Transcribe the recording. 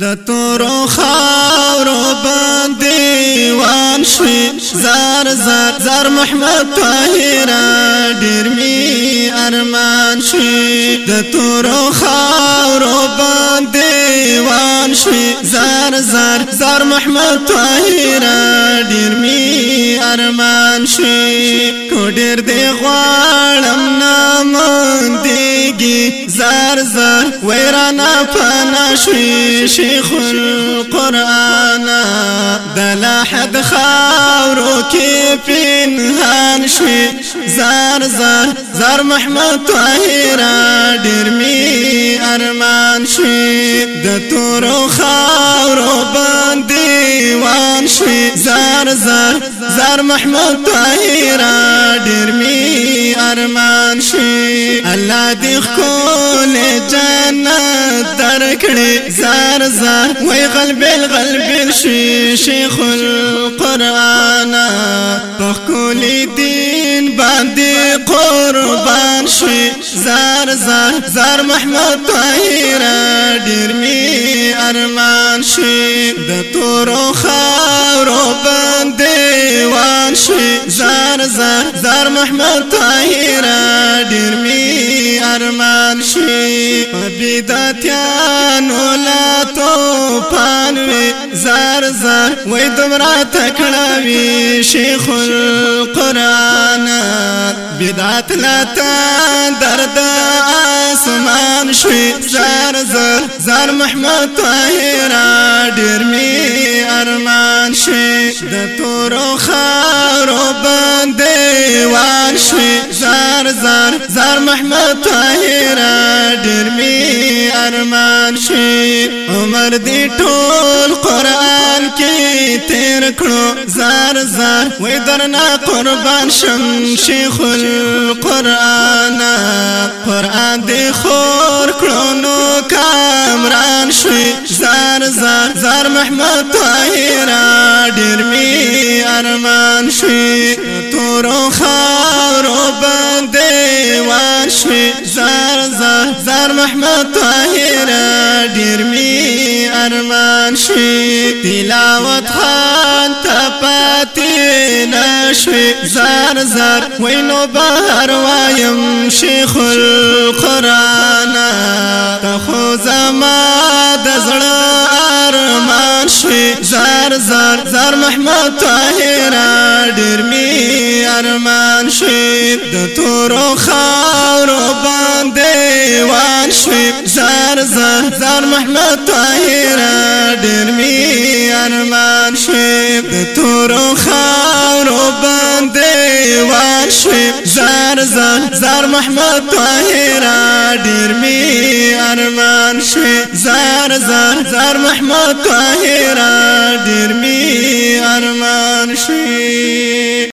د تورو خاورو باندې وان شوې زار زار زار محمد طاهر ډېر می ارمان شوې د تورو خاورو باندې وان شوې زار زار زار محمد طاهر ډېر می ارمان شوې کو ډېر دی غواړم نه کیږي زار زار ویرانا پانا شوی شیخ القرآن دلا حد خاورو کی پنهان شوی زار زار زار محمد طاهر ډیر می ارمان شوی د تورو خاورو زار زار محمود طاهر ارمي ارمان شي الله دي خول جنت تركني زار زار وي قلبي غلبل شي شيخ القرآن په دين باندي قرب زار زار زار محمد طاهر ډیر می ارمان شي د تورو خاورو باندې وان شي زار زار زار محمد طاهر ډیر می ارمان شي بدعتانو لا تو پان زار زار وای دمرا تکړوي شیخ القران بدعت لا درد شوی زار زار زار محمد طاهر ډیر می ارمان شي د تورو خارو باندې وان شي زار زار زار محمد طاهر ډیر می ارمان شي عمر دی ټول قران کې تیر کړو زار زار وې درنا قربان شم شیخ القران قران دی خور کړو نو کامران شوي زار زار زار محمد طاهر ډیر می ارمان شوي تورو خاورو باندې واشوي زار یار محمد طاهر ډیر می ارمان شې تلاوت خان ته پاتې نشې زار زار وینو بهر وایم شیخ القرآن ته خو زما د زړه ارمان شې زار زار زار محمد طاهر ډیر می ارمان شې د تورو خاورو باندې زار زار زار محمد طاهر ډېر می ارمان شي د تورو خاورو باندې وار شي زار زار زار محمد طاهر ډېر می ارمان شي زار زار زار محمد طاهر ډېر می ارمان شي